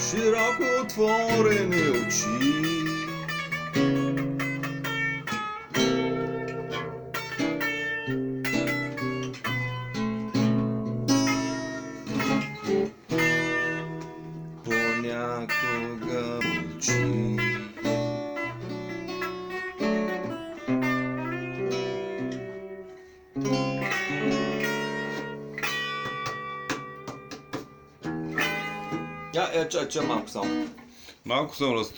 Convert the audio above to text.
Широко отворени очи. Понякога мълчи いや、いや、違う、違う、マークさん。マークさんのス